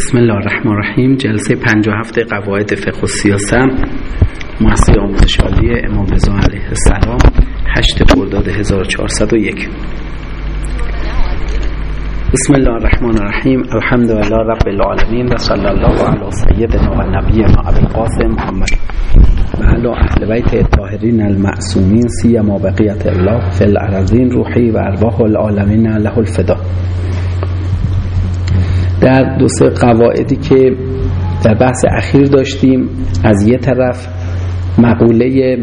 بسم الله الرحمن الرحیم. جلسه 57 قواعد فقه و سیاست. مؤسسه آموزش عالی امام رضا علیه السلام. 8 خرداد 1401 بسم الله الرحمن الرحیم. الحمد لله رب العالمین و صلی الله علی سیدنا و نبینا ابی القاسم محمد و علی اهل بیت الطاهرین المعصومین سیما بقیت الله فی الارضین روحی و ارواح العالمین له الفدا. در دو سه قواعدی که در بحث اخیر داشتیم از یه طرف مقوله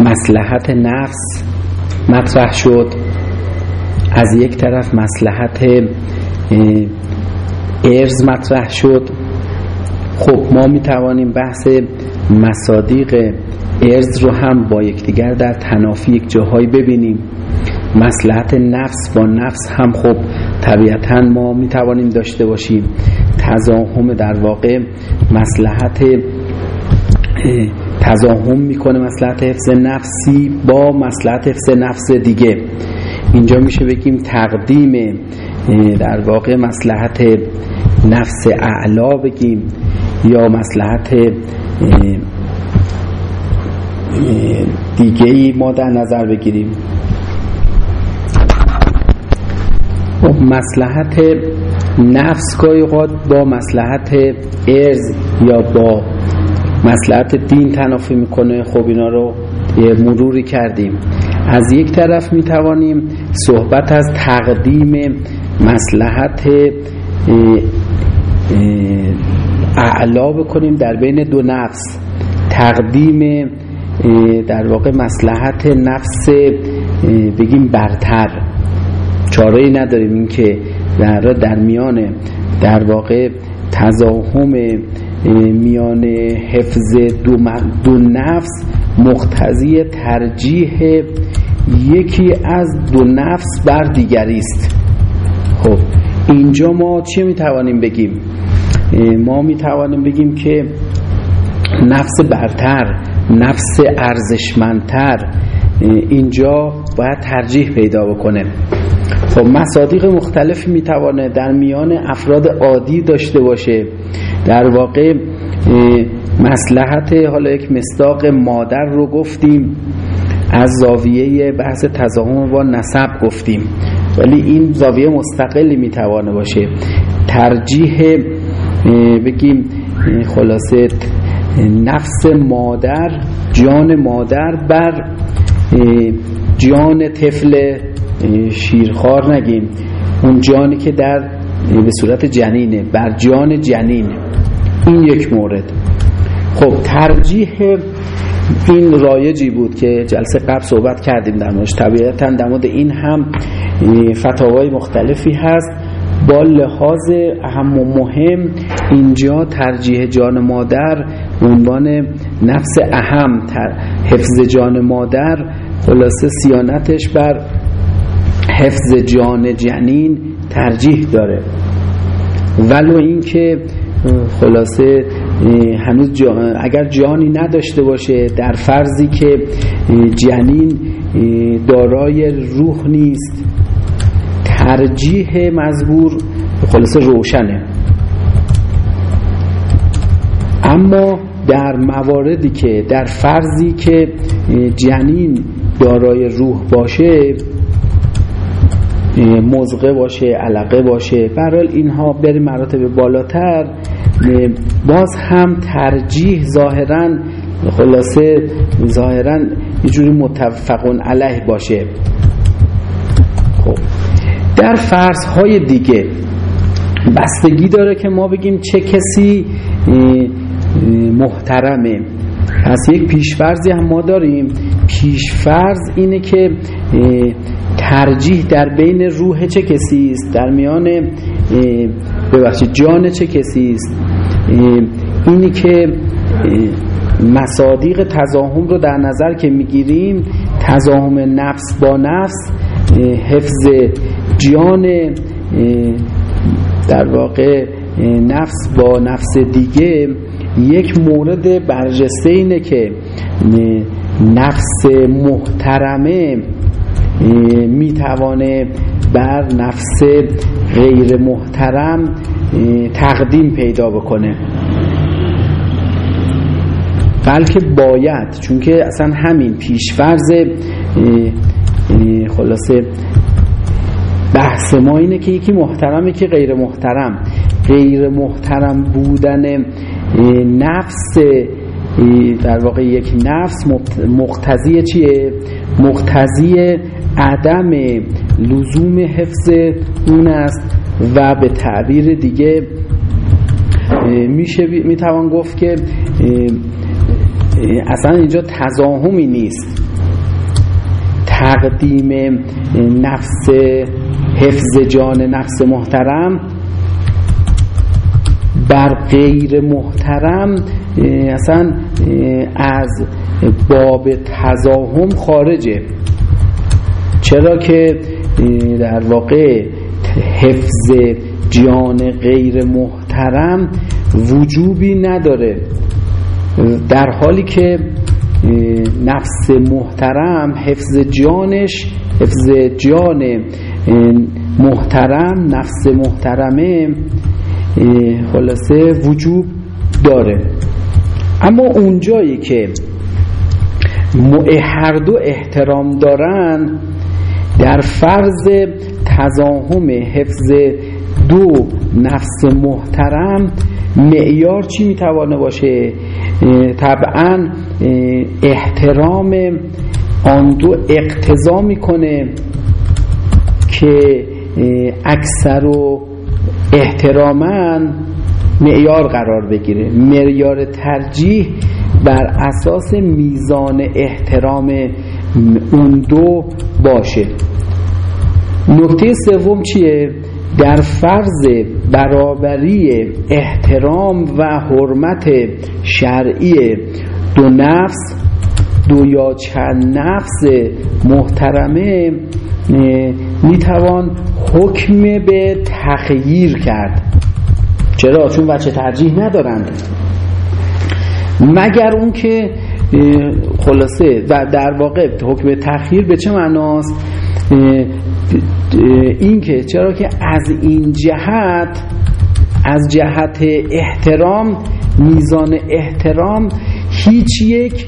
مسلحت نفس مطرح شد از یک طرف مسلحت ارز مطرح شد. خب ما می توانیم بحث مصادیق ارز رو هم با یکدیگر در تنافی یک جاهایی ببینیم. مسلحت نفس با نفس هم خب طبیعتا ما می توانیم داشته باشیم. تزاهم در واقع مسلحت تزاهم می‌کنه مسلحت حفظ نفسی با مسلحت حفظ نفس دیگه. اینجا میشه بگیم تقدیم در واقع مسلحت نفس اعلا بگیم یا مسلحت دیگه ای ما در نظر بگیریم خب مسلحت نفس گاهی با مسلحت ارز یا با مسلحت دین تنافی می‌کنه. خب اینا رو یه مروری کردیم. از یک طرف می‌توانیم صحبت از تقدیم مسلحت اعلا بکنیم در بین دو نفس. تقدیم در واقع مسلحت نفس بگیم برتر. چاره نداریم. این که در, در میان در واقع تزاهم میان حفظ دو, دو نفس مقتضی ترجیح یکی از دو نفس بر دیگری است. خب اینجا ما چی می‌توانیم بگیم؟ ما می‌توانیم بگیم که نفس برتر نفس ارزشمندتر اینجا باید ترجیح پیدا بکنه. خب مصادیق مختلف می‌توانه در میان افراد عادی داشته باشه. در واقع مسلحت حالا یک مصداق مادر رو گفتیم از زاویه بحث تضاهم با نسب گفتیم. ولی این زاویه مستقلی می‌توانه باشه. ترجیح بگیم خلاصه نفس مادر جان مادر بر جان طفل شیرخوار نگیم. اون جانی که در به صورت جنینه بر جان جنین این یک مورد. خب ترجیح این رایجی بود که جلسه قبل صحبت کردیم در موردش. طبیعتا در مورد این هم فتاوای مختلفی هست. با لحاظ اهم و مهم اینجا ترجیح جان مادر عنوان نفس اهم حفظ جان مادر خلاصه سیانتش بر حفظ جان جنین ترجیح داره. ولو اینکه خلاصه هنوز جان اگر جانی نداشته باشه در فرضی که جنین دارای روح نیست ترجیح مزبور خلاصه روشنه. اما در مواردی که در فرضی که جنین دارای روح باشه مزقه باشه علقه باشه. برحال اینها بری مراتب بالاتر. باز هم ترجیح ظاهرا خلاصه ظاهرا یه جوری متفقون علیه باشه. خب. در فرض های دیگه بستگی داره که ما بگیم چه کسی محترمه. پس یک پیشفرزی هم ما داریم. پیشفرز اینه که ترجیح در بین روح چه کسی است؟ در میان ببخشید جان چه کسی است؟ اینی که مصادیق تزاهم رو در نظر که می‌گیریم تزاهم نفس با نفس حفظ جان در واقع نفس با نفس دیگه یک مورد برجسته اینه که نفس محترمه. می‌توانه بر نفس غیر محترم تقدیم پیدا بکنه بلکه باید چون که اصلا همین پیشفرز خلاصه بحث ما اینه که یکی محترمه که غیر محترم غیر محترم بودن نفس در واقع یک نفس مقتضی چیه؟ مقتضی عدم لزوم حفظ اون است و به تعبیر دیگه میشه می‌توان گفت که اصلا اینجا تزاهمی نیست. تقدیم نفس حفظ جان نفس محترم بر غیر محترم اصلا از باب تزاهم خارجه. چرا که در واقع حفظ جان غیر محترم وجوبی نداره. در حالی که نفس محترم حفظ جانش حفظ جان محترم نفس محترمه خلاصه وجوب داره. اما اونجایی که هر دو احترام دارن در فرض تزاهم حفظ دو نفس محترم معیار چی می‌توانه باشه؟ طبعا احترام آن دو اقتضا می‌کنه که اکثر و احترامن معیار قرار بگیره. معیار ترجیح بر اساس میزان احترام اون دو باشه. نکته سوم چیه؟ در فرض برابری احترام و حرمت شرعی دو نفس دو یا چند نفس محترمه می‌توان حکم به تغییر کرد. چرا؟ چون بچه ترجیح ندارند. مگر اون که خلاصه و در واقع حکم تخییر به چه معناست؟ این که چرا که از این جهت از جهت احترام میزان احترام هیچ یک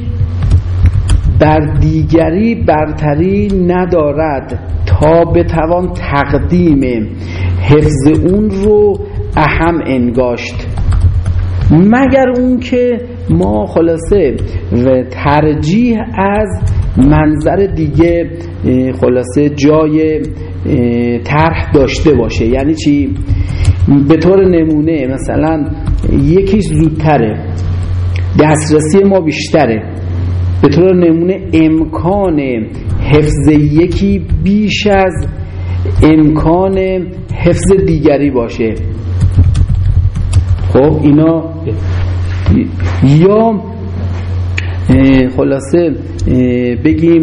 بر دیگری برتری ندارد تا بتوان تقدیم حفظ اون رو اهم انگاشت. مگر اون که ما خلاصه و ترجیح از منظر دیگه خلاصه جای طرح داشته باشه. یعنی چی؟ به طور نمونه مثلا یکیش زودتره دسترسی ما بیشتره. به طور نمونه امکان حفظ یکی بیش از امکان حفظ دیگری باشه. خب اینا یا خلاصه بگیم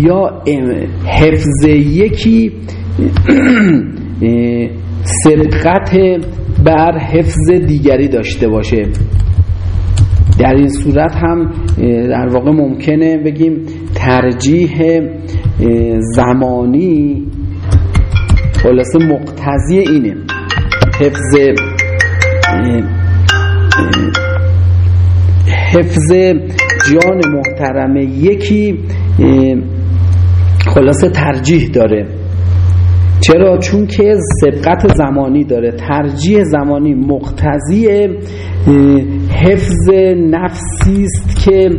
یا حفظ یکی سبقت بر حفظ دیگری داشته باشه. در این صورت هم در واقع ممکنه بگیم ترجیح زمانی خلاصه مقتضی اینه. حفظ حفظ جان محترم. یکی خلاصه ترجیح داره. چرا؟ چون که سبقت زمانی داره. ترجیح زمانی مقتضی حفظ نفسی است که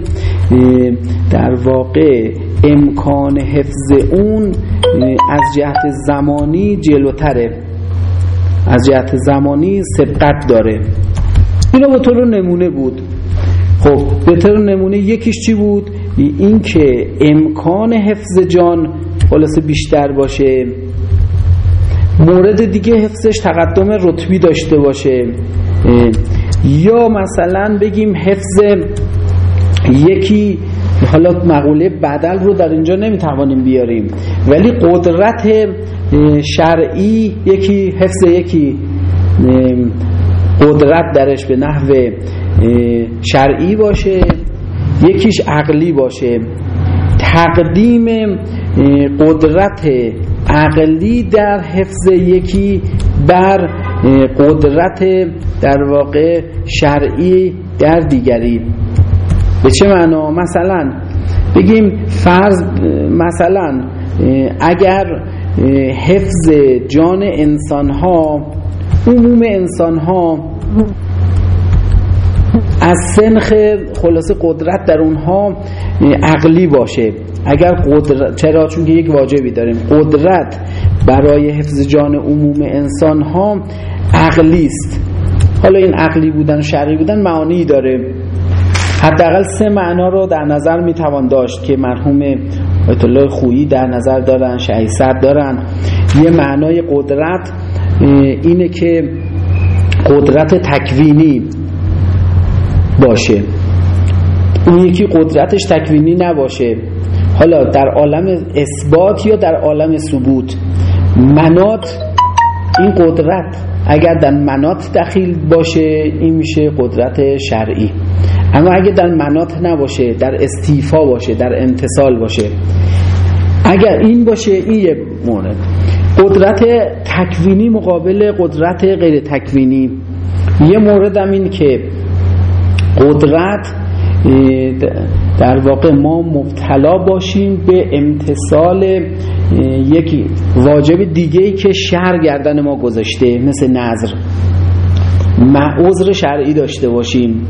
در واقع امکان حفظ اون از جهت زمانی جلوتره. از جهت زمانی سبقت داره. اینا به طور نمونه بود. خب به طور نمونه یکیش چی بود؟ این که امکان حفظ جان خلاصه بیشتر باشه. مورد دیگه حفظش تقدم رتبی داشته باشه. یا مثلا بگیم حفظ یکی حالا مقوله بدل رو در اینجا نمی‌توانیم بیاریم. ولی قدرت شرعی یکی حفظ یکی قدرت درش به نحو شرعی باشه یکیش عقلی باشه. تقدیم قدرت عقلی در حفظ یکی بر قدرت در واقع شرعی در دیگری. به چه معنا؟ مثلا بگیم فرض مثلا اگر حفظ جان انسان ها عموم انسان ها از سنخ خلاصه قدرت در اونها عقلی باشه. اگر قدرت چرا؟ چون که یک واجبی داریم. قدرت برای حفظ جان عموم انسان ها عقلی است. حالا این عقلی بودن و شرعی بودن معانی داره. حداقل سه معنا رو در نظر می‌توان داشت که مرحوم آیت الله خویی در نظر دارن شهیصد دارن. یه معنای قدرت اینه که قدرت تکوینی. باشه. اون یکی قدرتش تکوینی نباشه. حالا در عالم اثبات یا در عالم ثبوت؟ منات این قدرت. اگر در منات دخیل باشه این میشه قدرت شرعی. اما اگر در منات نباشه در استیفا باشه در انتصال باشه. اگر این باشه این یه مورد. قدرت تکوینی مقابل قدرت غیر تکوینی. یه مورد هم این که قدرت در واقع ما مبتلا باشیم به امتصال یک واجب دیگه ای که شهر گردن ما گذاشته مثل نظر عذر شرعی داشته باشیم.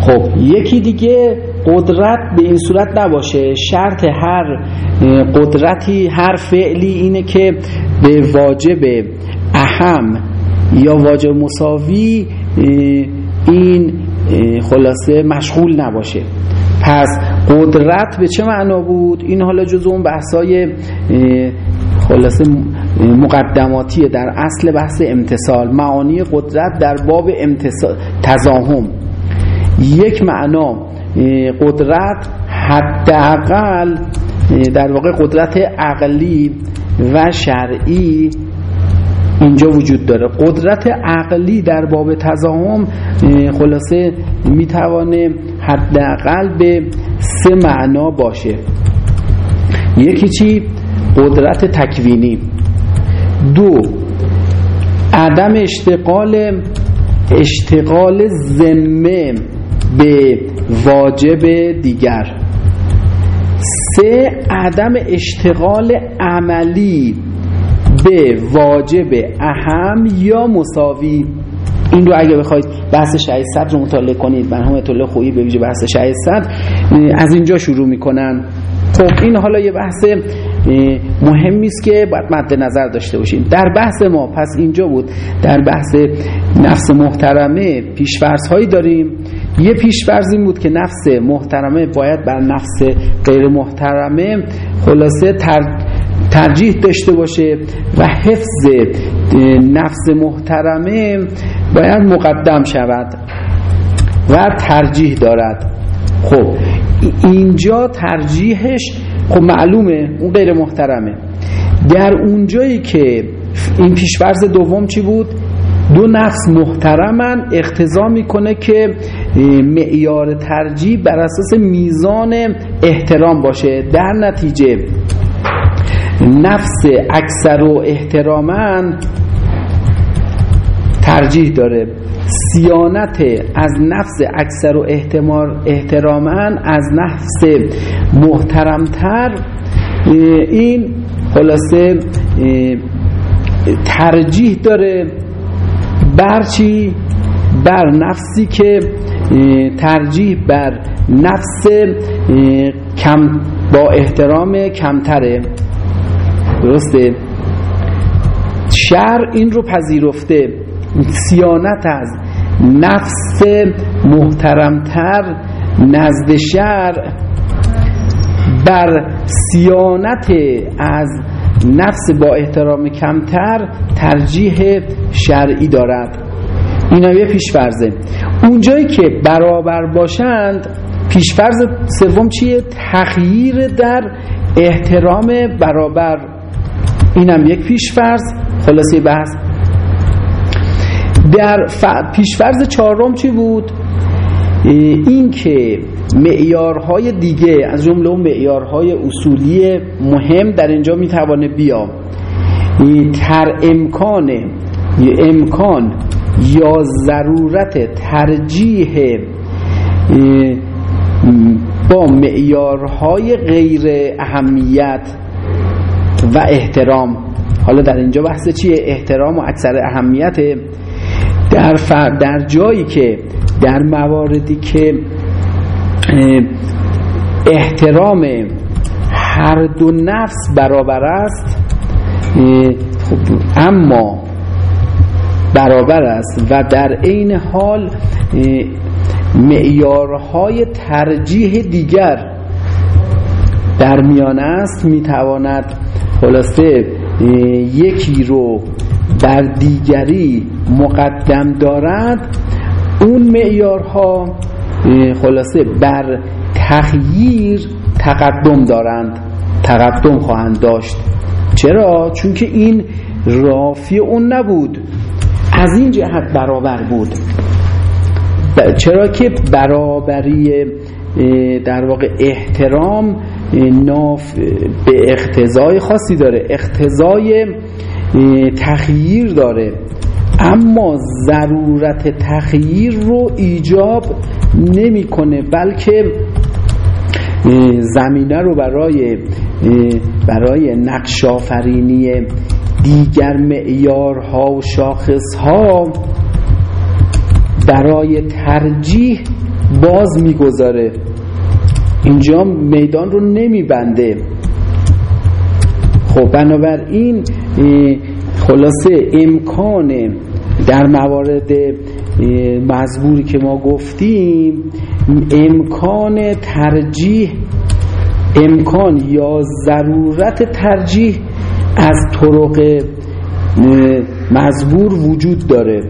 خب یکی دیگه قدرت به این صورت نباشه. شرط هر قدرتی هر فعلی اینه که به واجب اهم یا واجب مساوی این خلاصه مشغول نباشه. پس قدرت به چه معنا بود؟ این حالا جز اون بحثای خلاصه مقدماتیه در اصل بحث امتصال معانی قدرت در باب امتصال تزاهم یک معنا قدرت حداقل در واقع قدرت عقلی و شرعی اینجا وجود داره. قدرت عقلی در باب تزاهم خلاصه می‌توانه حداقل به سه معنا باشه. یکی چی؟ قدرت تکوینی. دو عدم اشتغال اشتغال ذمه به واجب دیگر. سه عدم اشتغال عملی. به واجب اهم یا مساوی؟ این رو اگه بخواید بحث شهید رو مطالعه کنید مرحوم طول خویی به ویژه بحث شهید از اینجا شروع می‌کنن خب این حالا یه بحث مهمی است که باید مد نظر داشته باشیم. در بحث ما پس اینجا بود در بحث نفس محترمه پیشفرض هایی داریم. یه پیشفرض این بود که نفس محترمه باید بر نفس غیر محترمه خلاصه تر ترجیح داشته باشه و حفظ نفس محترمه باید مقدم شود و ترجیح دارد. خب اینجا ترجیحش خب معلومه اون غیر محترمه. در اونجایی که این پیشفرز دوم چی بود؟ دو نفس محترمن اختضا می‌کنه که معیار ترجیح بر اساس میزان احترام باشه. در نتیجه نفس اکثر و احترامن ترجیح داره. سیانت از نفس اکثر و احترامن از نفس محترمتر. این خلاصه ترجیح داره بر چی؟ بر نفسی که ترجیح بر نفس کم با احترام کمتره. درسته؟ شر این رو پذیرفته سیانت از نفس محترمتر نزد شر بر سیانت از نفس با احترام کمتر ترجیح شرعی دارد. این یه پیشفرزه. اونجایی که برابر باشند پیشفرز سوم چیه؟ تغییر در احترام برابر. اینم یک پیشفرز خلاصه بحث. در ف... پیشفرز چهارم چی بود؟ این که معیارهای دیگه از جمله اون معیارهای اصولی مهم در اینجا می‌توانه بیا. تر امکان امکان یا ضرورت ترجیح با معیارهای غیر اهمیت و احترام. حالا در اینجا بحث چیه؟ احترام و اکثر اهمیت در, در جایی که در مواردی که احترام هر دو نفس برابر است اما برابر است و در عین حال معیارهای ترجیح دیگر در میان است می‌تواند خلاصه یکی رو بر دیگری مقدم دارد اون معیارها خلاصه بر تغییر تقدم دارند تقدم خواهند داشت چرا؟ چون که این رافی اون نبود از این جهت برابر بود چرا که برابری در واقع احترام ناف به اقتضای خاصی داره. اقتضای تخییر داره. اما ضرورت تخییر رو ایجاب نمی‌کنه بلکه زمینه رو برای برای نقش آفرینی دیگر معیارها و شاخصها برای ترجیح باز می‌گذاره. اینجا میدان رو نمیبنده. خب بنابراین خلاصه امکان در موارد مزبوری که ما گفتیم امکان ترجیح امکان یا ضرورت ترجیح از طرق مزبور وجود داره.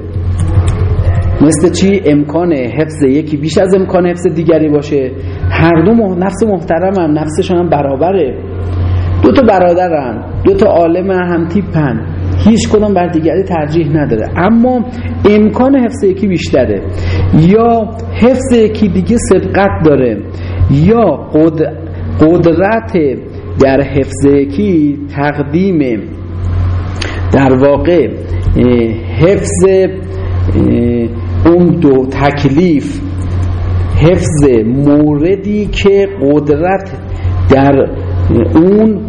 مثل چی؟ امکان حفظ یکی بیش از امکان حفظ دیگری باشه. هر دو نفس محترم هم نفسشون هم برابره. دو تا برادرن دو تا عالم هم تیپن. هیچ کدوم بر دیگری ترجیح نداره اما امکان حفظ یکی بیشتره. یا حفظ یکی دیگه صدقت داره. یا قدرت در حفظ یکی تقدیم در واقع حفظ اون دو تکلیف حفظ موردی که قدرت در اون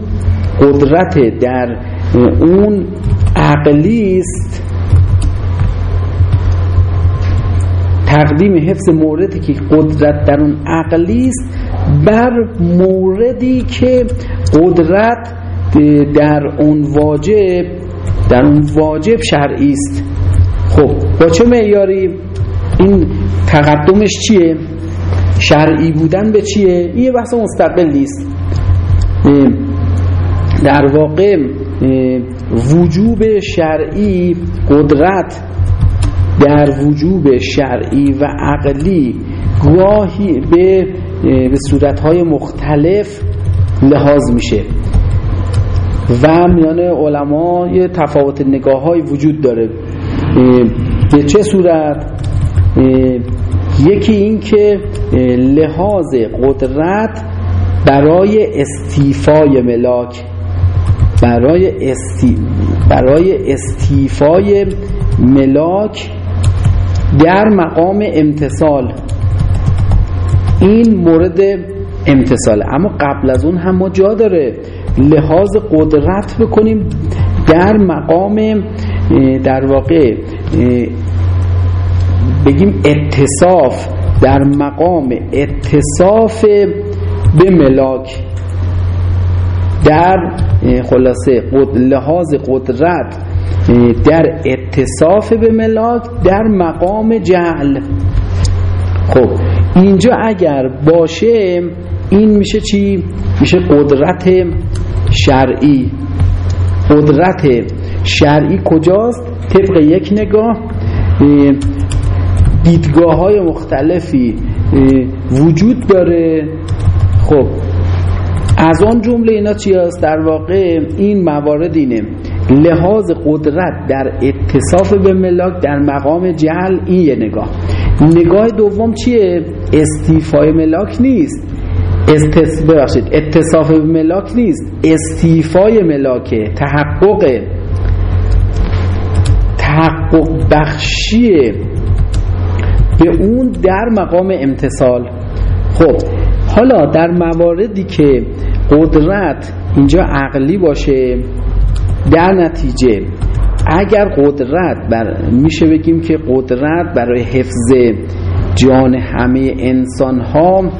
قدرت در اون عقلی است. تقدیم حفظ موردی که قدرت در اون عقلی است بر موردی که قدرت در اون واجب در اون واجب شرعی است. خب با چه معیاری؟ این تقدمش چیه؟ شرعی بودن به چیه؟ این یه بحث مستقلی است در واقع وجوب شرعی قدرت در وجوب شرعی و عقلی گاهی به به صورتهای مختلف لحاظ میشه. و میان علما یه تفاوت نگاه های وجود داره. به چه صورت؟ یکی این که لحاظ قدرت برای استیفای ملاک برای, استی برای استیفای ملاک در مقام امتصال این مورد امتصاله اما قبل از اون هم ما جا داره لحاظ قدرت بکنیم در مقام در واقع بگیم اتصاف در مقام اتصاف به ملاک در خلاصه لحاظ قدرت در اتصاف به ملاک در مقام جعل خب اینجا اگر باشه این میشه چی؟ میشه قدرت شرعی قدرت شرعی کجاست؟ طبق یک نگاه دیدگاه های مختلفی وجود داره. خب از آن جمله اینا چی هست؟ در واقع این موارد اینه. لحاظ قدرت در اتصاف به ملاک در مقام جهل این یه نگاه. نگاه دوم چیه؟ استیفای ملاک نیست. استس... ببخشید اتصاف به ملاک نیست. استیفای ملاکه تحقق. تحقق بخشی به اون در مقام امتصال خب حالا در مواردی که قدرت اینجا عقلی باشه در نتیجه اگر قدرت بر میشه بگیم که قدرت برای حفظ جان همه انسان ها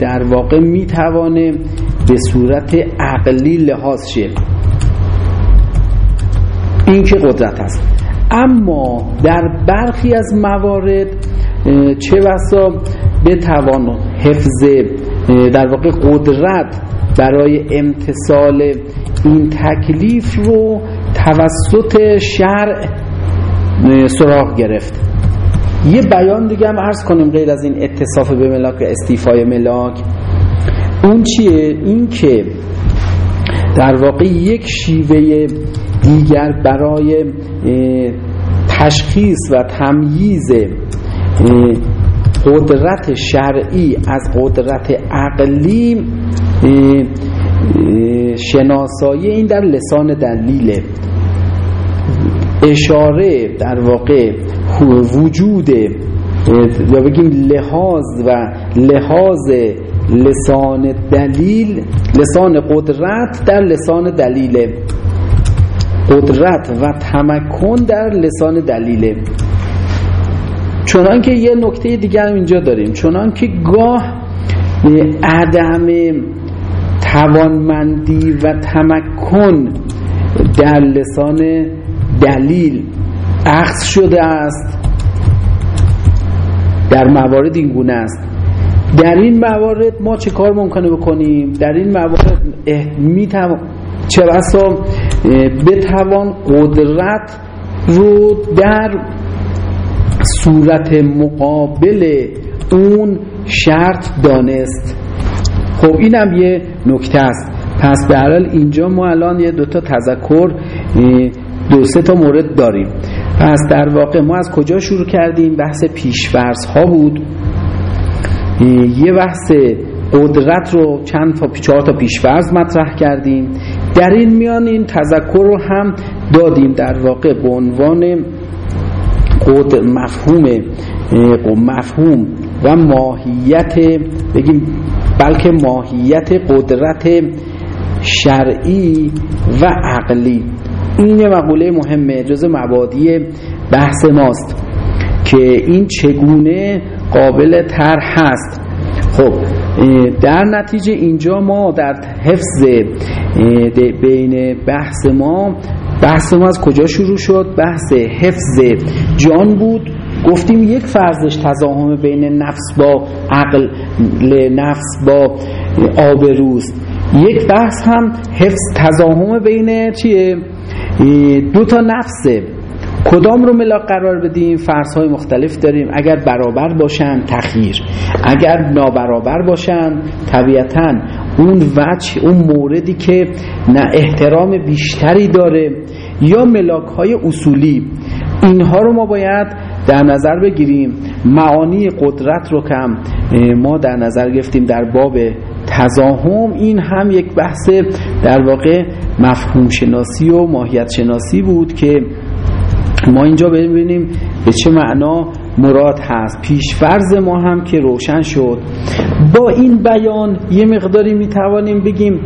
در واقع می‌توانه به صورت عقلی لحاظ شه. این که قدرت هست اما در برخی از موارد چه بسا بتوان حفظ در واقع قدرت برای امتصال این تکلیف رو توسط شرع سراغ گرفت یه بیان دیگه هم عرض کنیم غیر از این اتصاف به ملاک و استیفای ملاک اون چیه؟ این که در واقع یک شیوه دیگر برای تشخیص و تمییز قدرت شرعی از قدرت عقلی شناسایی این در لسان دلیله اشاره در واقع وجود یا بگیم لحاظ و لحاظ لسان دلیل لسان قدرت در لسان دلیله قدرت و تمکن در لسان دلیله چنان که یه نکته دیگر اینجا داریم. چنان که گاه عدم توانمندی و تمکن در لسان دلیل عکس شده است. در موارد این گونه است. در این موارد ما چه کار ممکنه بکنیم؟ در این موارد می چه بسا بتوان قدرت رو در صورت مقابل اون شرط دانست. خب اینم یه نکته است. پس به حال اینجا ما الان یه دوتا تذکر دو سه تا مورد داریم. پس در واقع ما از کجا شروع کردیم؟ بحث پیشفرض ها بود یه بحث قدرت رو چند تا چهار تا پیشفرض مطرح کردیم. در این میان این تذکر رو هم دادیم در واقع به عنوان قد مفهوم مفهوم و ماهیت بگیم بلکه ماهیت قدرت شرعی و عقلی. این یه مقوله مهمه جز مبادی بحث ماست که این چگونه قابل طرح هست. خب در نتیجه اینجا ما در حفظ بین بحث ما بحث ما از کجا شروع شد؟ بحث حفظ جان بود. گفتیم یک فرضش تضاهم بین نفس با عقل نفس با آبروست. یک بحث هم حفظ تضاهم بین چیه؟ دو تا نفسه. کدام رو ملاک قرار بدیم؟ فرض مختلف داریم. اگر برابر باشن تخییر اگر نابرابر باشن طبیعتا اون وجه اون موردی که نه احترام بیشتری داره یا ملاک های اصولی. اینها رو ما باید در نظر بگیریم. معانی قدرت رو کم. ما در نظر گرفتیم در باب تزاهم این هم یک بحث در واقع مفهوم شناسی و ماهیت شناسی بود که ما اینجا ببینیم به چه معنا مراد هست. پیش فرض ما هم که روشن شد. با این بیان یه مقداری می‌توانیم بگیم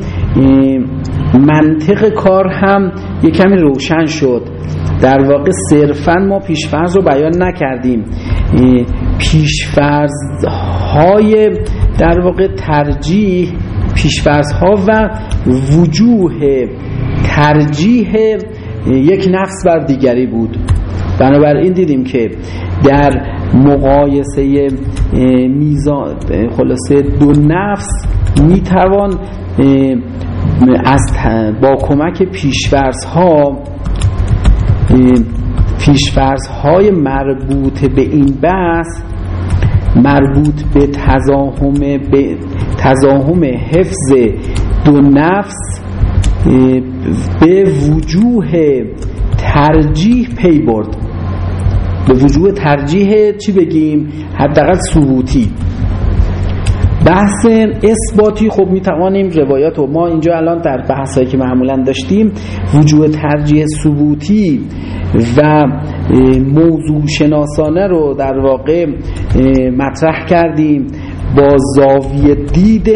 منطق کار هم یه کمی روشن شد. در واقع صرفا ما پیشفرض رو بیان نکردیم. پیشفرض های در واقع ترجیح پیشفرض ها و وجوه ترجیح یک نفس بر دیگری بود. بنابراین دیدیم که در مقایسه میزان خلاصه دو نفس می‌توان از با کمک پیشفرض ها پیشفرض های مربوط به این بحث مربوط به تزاهم به تزاهم حفظ دو نفس به وجوه ترجیح پی برد. به وجوه ترجیح چی بگیم؟ حداقل ثبوتی. بحث اثباتی خب می توانیم روایات و ما اینجا الان در بحثایی که معمولا داشتیم وجوه ترجیح ثبوتی و موضوع شناسانه رو در واقع مطرح کردیم. با زاویه دید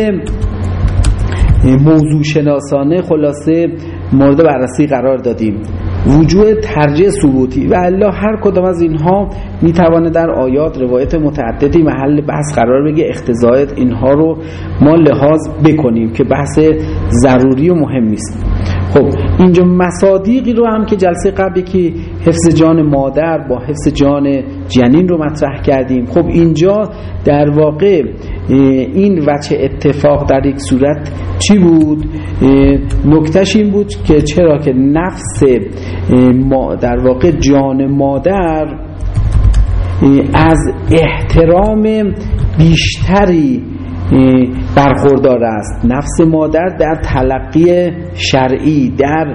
موضوع شناسانه خلاصه مورد بررسی قرار دادیم. وجوه ترجیح ثبوتی و الله هر کدام از اینها می‌توانه در آیات روایت متعددی محل بحث قرار بگه. اختزایت اینها رو ما لحاظ بکنیم که بحث ضروری و مهمی است. خب اینجا مصادیقی رو هم که جلسه قبلی که حفظ جان مادر با حفظ جان جنین رو مطرح کردیم. خب اینجا در واقع این وچه اتفاق در یک صورت چی بود؟ نکتش این بود که چرا که نفس در واقع جان مادر از احترام بیشتری برخوردار است. نفس مادر در تلقی شرعی در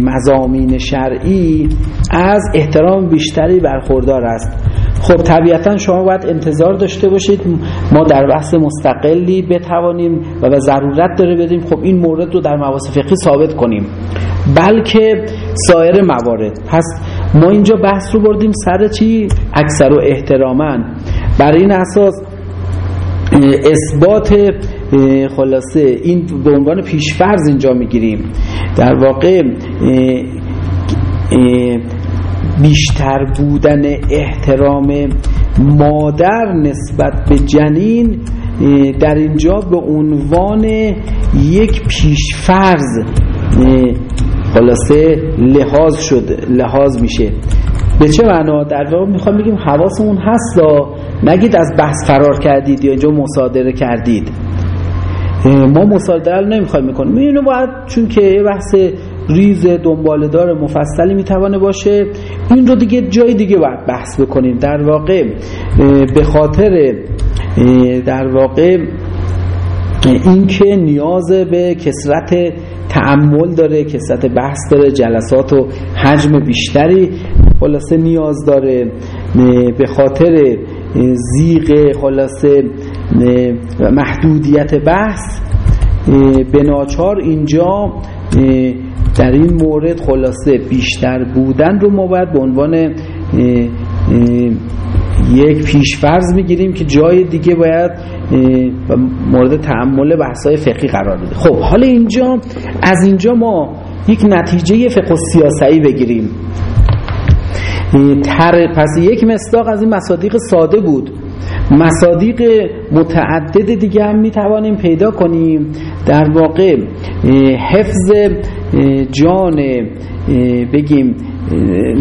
مزامین شرعی از احترام بیشتری برخوردار است. خب طبیعتا شما باید انتظار داشته باشید. ما در بحث مستقلی بتوانیم و به ضرورت داره بدیم. خب این مورد رو در مواصف فقهی ثابت کنیم. بلکه سایر موارد. پس ما اینجا بحث رو بردیم سر چی؟ اکثر و احترامن بر این اساس اثبات خلاصه این به عنوان پیشفرض اینجا می‌گیریم. در واقع بیشتر بودن احترام مادر نسبت به جنین در اینجا به عنوان یک پیشفرض خلاصه لحاظ شد لحاظ میشه. به چه معنا؟ در واقع می‌خوام بگیم حواسمون هست نگید از بحث فرار کردید یا اینجا مصادره کردید. ما مصادره رو نمی‌خوایم می‌کنیم. اینو باید چون که یه بحث ریز دنبالدار مفصلی می‌توانه باشه این رو دیگه جای دیگه باید بحث بکنیم. در واقع به خاطر در واقع اینکه نیاز به کسرت تعمل داره کسرت بحث داره جلسات و حجم بیشتری خلاصه نیاز داره به خاطر زیغ خلاصه محدودیت بحث به ناچار اینجا در این مورد خلاصه بیشتر بودن رو ما باید به عنوان یک پیشفرض می‌گیریم که جای دیگه باید مورد تعمل بحثای فقهی قرار بده. خب حالا اینجا از اینجا ما یک نتیجه فقه سیاسی بگیریم. تر. پس یک مصداق از این مصادیق ساده بود. مصادیق متعدد دیگه هم می‌توانیم پیدا کنیم. در واقع حفظ جان بگیم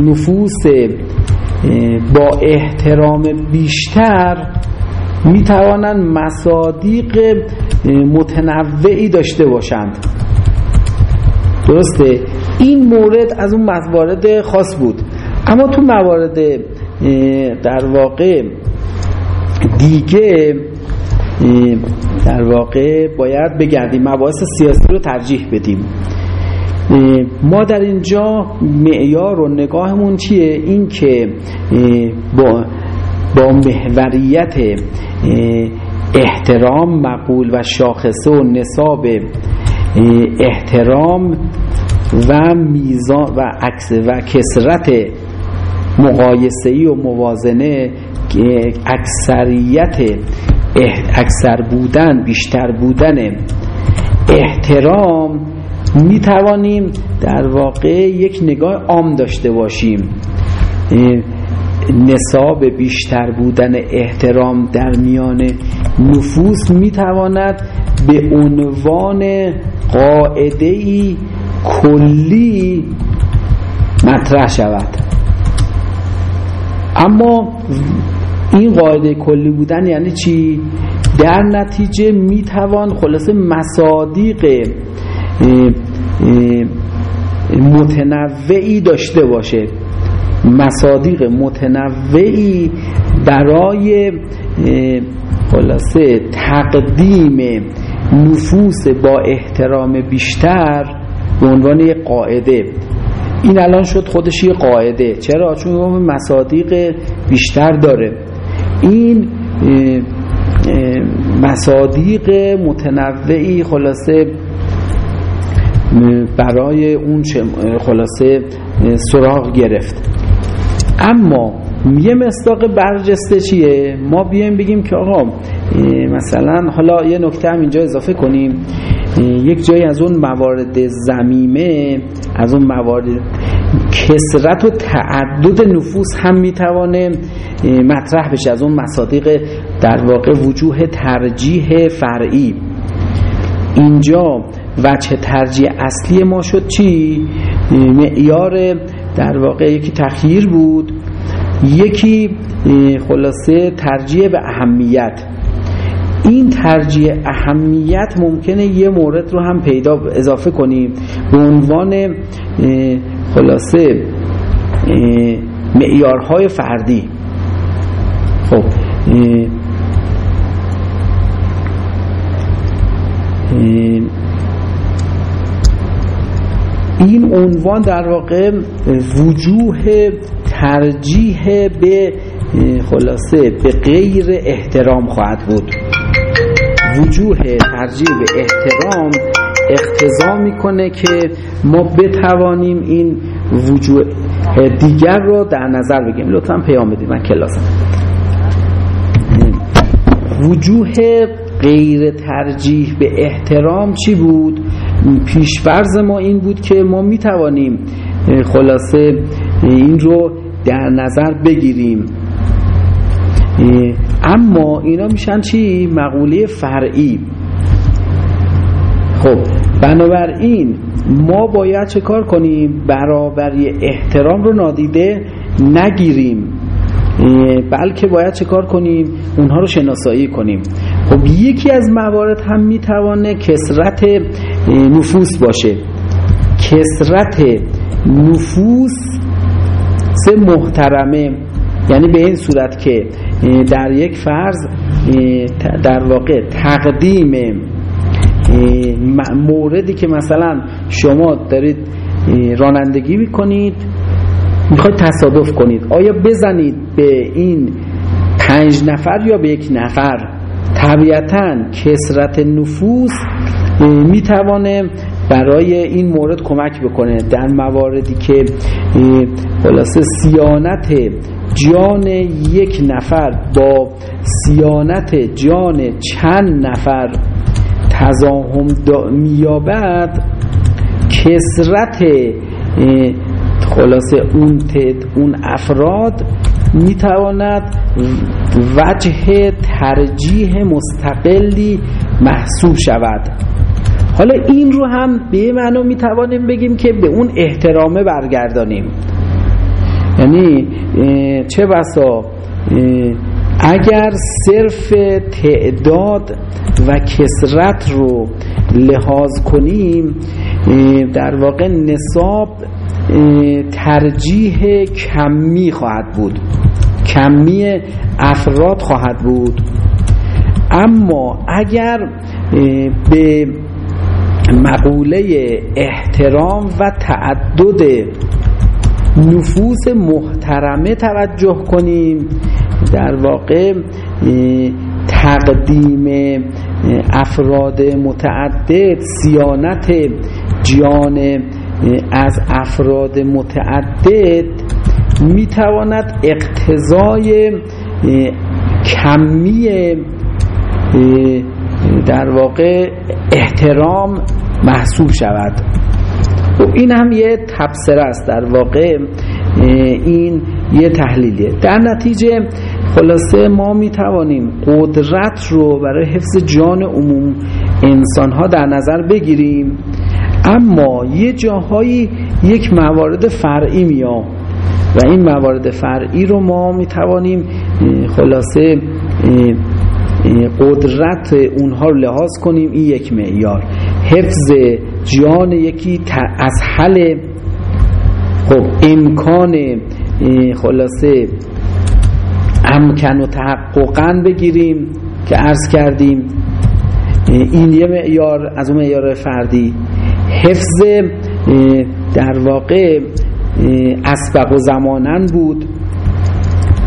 نفوس با احترام بیشتر می‌توانند مصادیق متنوعی داشته باشند. درسته؟ این مورد از اون موارد خاص بود. اما تو موارد در واقع دیگه در واقع باید بگردیم مباحث سیاسی رو ترجیح بدیم. ما در اینجا معیار و نگاهمون چیه؟ این که با با محوریت احترام مقبول و شاخصه و نصاب احترام و میزان و عکس و کسرت مقایسه‌ای و موازنه اکثریت اکثر بودن بیشتر بودن احترام می توانیم در واقع یک نگاه عام داشته باشیم. نصاب بیشتر بودن احترام در میان نفوس می تواند به عنوان قاعده ای کلی مطرح شود. اما این قاعده کلی بودن یعنی چی؟ در نتیجه می‌توان خلاصه مصادیق متنوعی داشته باشه مصادیق متنوعی برای خلاصه تقدیم نفوس با احترام بیشتر به عنوان یک قاعده این الان شد خودش یه قاعده. چرا؟ چون مصادیق بیشتر داره. این مصادیق متنوعی خلاصه برای اون خلاصه سراغ گرفت. اما یه مصداق برجسته چیه؟ ما بیایم بگیم که آقا مثلا حالا یه نکته هم اینجا اضافه کنیم. یک جایی از اون موارد زمیمه از اون موارد کسرت و تعدد نفوس هم می‌توانه مطرح بشه. از اون مصادیق در واقع وجوه ترجیح فرعی. اینجا وجه ترجیح اصلی ما شد چی؟ معیار در واقع یکی تخییر بود. یکی خلاصه ترجیح به اهمیت. ترجیح اهمیت ممکنه یه مورد رو هم پیدا اضافه کنیم به عنوان خلاصه معیارهای فردی. خب این عنوان در واقع وجوه ترجیح به خلاصه به غیر احترام خواهد بود. وجوه ترجیح به احترام اقتضا می‌کنه که ما بتوانیم این وجوه دیگر رو در نظر بگیم لطفا پیام بدید من کلاسم وجوه غیر ترجیح به احترام چی بود؟ پیشفرز ما این بود که ما می‌توانیم خلاصه این رو در نظر بگیریم. اما اینا میشن چی؟ مقوله فرعی. خب بنابراین ما باید چه کار کنیم؟ برابری احترام رو نادیده نگیریم. بلکه باید چه کار کنیم؟ اونها رو شناسایی کنیم. خب یکی از موارد هم می‌توانه کسرت نفوس باشه. کسرت نفوس سه محترمه. یعنی به این صورت که در یک فرض در واقع تقدیم موردی که مثلا شما دارید رانندگی می‌کنید می‌خواید تصادف کنید. آیا بزنید به این پنج نفر یا به یک نفر؟ طبیعتا کسرت نفوس می‌توانه برای این مورد کمک بکنه. در مواردی که خلاصه سیانت جان یک نفر با سیانت جان چند نفر تزاهم میابد کسرت خلاصه اون تد اون افراد می‌تواند وجه ترجیح مستقلی محسوب شود. حالا این رو هم به معنا می‌توانیم بگیم که به اون احترامه برگردانیم. یعنی چه بسا؟ اگر صرف تعداد و کسرت رو لحاظ کنیم در واقع نصاب ترجیح کمی خواهد بود. کمی افراد خواهد بود. اما اگر به مقوله احترام و تعدد نفوس محترمه توجه کنیم. در واقع تقدیم افراد متعدد سیانت جان از افراد متعدد می‌تواند اقتضای کمی در واقع احترام محسوب شود. و این هم یه تبصره است. در واقع این یه تحلیلیه. در نتیجه خلاصه ما می توانیم قدرت رو برای حفظ جان عموم انسان ها در نظر بگیریم. اما یه جاهایی یک موارد فرعی میام و این موارد فرعی رو ما می توانیم خلاصه قدرت اونها رو لحاظ کنیم این یک معیار. حفظ جان یکی از حل خب امکان خلاصه امکن و تحققا بگیریم که عرض کردیم. این یه معیار از اون معیار فردی. حفظ در واقع اسبق و زمانن بود.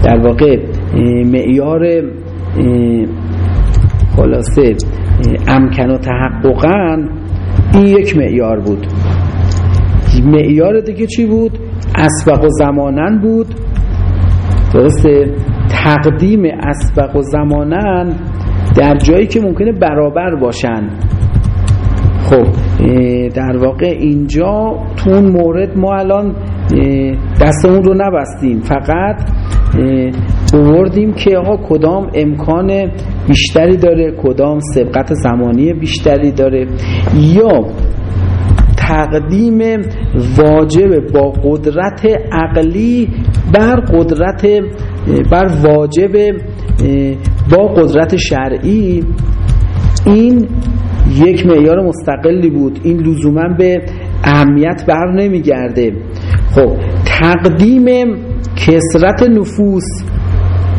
در واقع معیار خلاصه امکن و تحققا این یک معیار بود. معیار دیگه چی بود؟ اسبق و زمانن بود. درسته؟ تقدیم اسبق و زمانن در جایی که ممکنه برابر باشن. خب در واقع اینجا تو اون مورد ما الان دستمون رو نبستیم. فقط بوردیم که آقا کدام امکان بیشتری داره کدام سبقت زمانی بیشتری داره. یا تقدیم واجب با قدرت عقلی بر قدرت بر واجب با قدرت شرعی این یک معیار مستقلی بود. این لزوما به اهمیت بر نمیگرده. خب تقدیم کسرت نفوس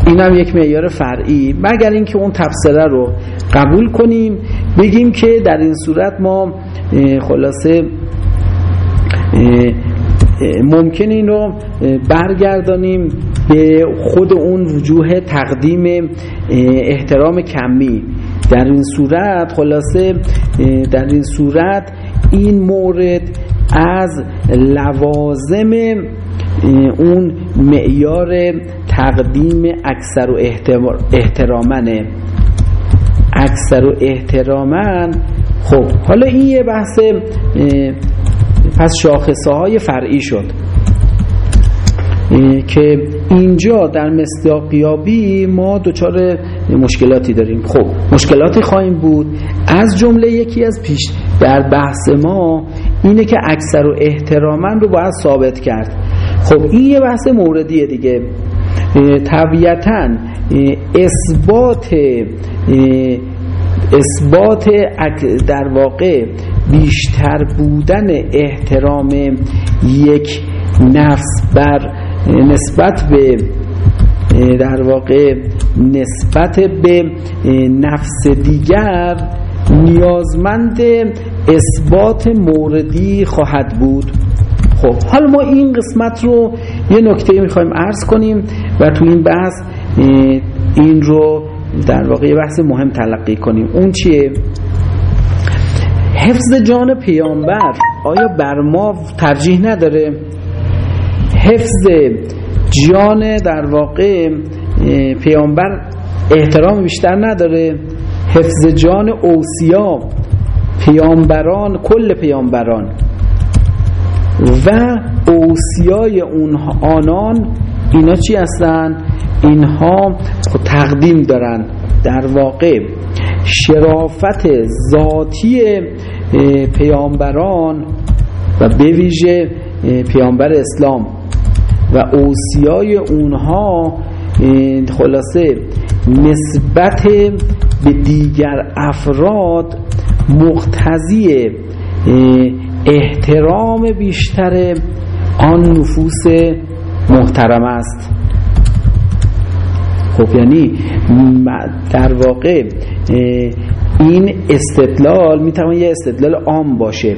این هم یک معیار فرعی. مگر اینکه اون تفسیره رو قبول کنیم بگیم که در این صورت ما خلاصه ممکن این رو برگردانیم به خود اون وجوه تقدیم احترام کمی. در این صورت خلاصه در این صورت این مورد از لوازم اون معیار تقدیم اکثر و احترامنه اکثر و احترامن. خب حالا این یه بحث پس شاخصه های فرعی شد. که اینجا در مصداقیابی ما دچار مشکلاتی داریم. خب مشکلاتی خواهیم بود. از جمله یکی از پیش در بحث ما اینه که اکثر و احترامن رو باید ثابت کرد. خب این یه بحث موردیه دیگه. طبیعتا اثبات اثبات در واقع بیشتر بودن احترام یک نفس بر نسبت به در واقع نسبت به نفس دیگر نیازمند اثبات موردی خواهد بود. خب حالا ما این قسمت رو یه نکته می‌خوایم عرض کنیم و تو این بحث این رو در واقع یه بحث مهم تلقی کنیم اون چیه؟ حفظ جان پیامبر آیا بر ما ترجیح نداره؟ حفظ جان در واقع پیامبر احترام بیشتر نداره حفظ جان اوسیا پیامبران کل پیامبران و اوسیای اون آنان اینا چی هستن؟ اینها تقدیم دارن در واقع شرافت ذاتی پیامبران و به ویژه پیامبر اسلام و اوسیای اونها خلاصه نسبت به دیگر افراد مقتضی احترام بیشتر آن نفوس محترم است. خب یعنی در واقع این استدلال می‌توان یه استدلال عام باشه.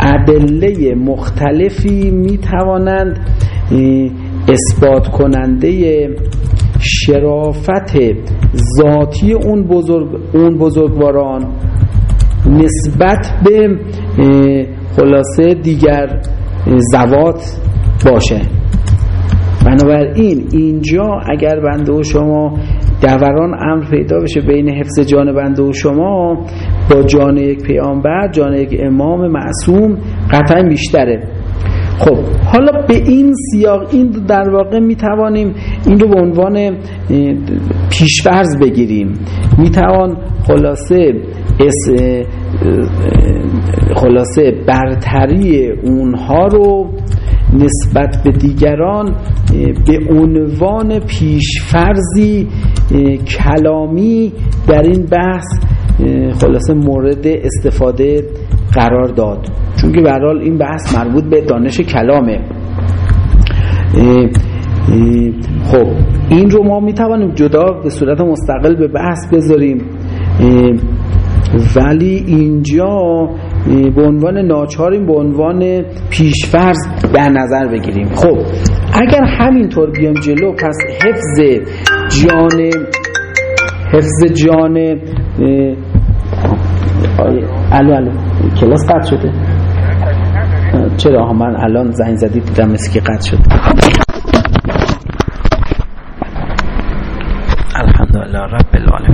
ادله مختلفی می‌توانند اثبات کننده شرافت ذاتی اون بزرگ اون بزرگواران نسبت به خلاصه دیگر زوات باشه. بنابراین اینجا اگر بنده و شما دوران امر پیدا بشه بین حفظ جان بنده و شما با جان یک پیامبر جان یک امام معصوم قطعا بیشتره. خب حالا به این سیاق این در واقع می توانیم این رو به عنوان پیشفرض بگیریم. می توان خلاصه اس خلاصه برتری اونها رو نسبت به دیگران به عنوان پیشفرزی کلامی در این بحث خلاصه مورد استفاده قرار داد. چون که برحال این بحث مربوط به دانش کلامه. خب این رو ما می‌توانیم جدا به صورت مستقل به بحث بذاریم. ولی اینجا به عنوان ناچاریم به عنوان پیشفرز در نظر بگیریم. خب اگر همینطور بیام جلو پس حفظ جان حفظ جان الو الو کلاس قطع شده. چرا من الان زنگ زدید دیدم مثل که شد الحمدلله رب العالمین.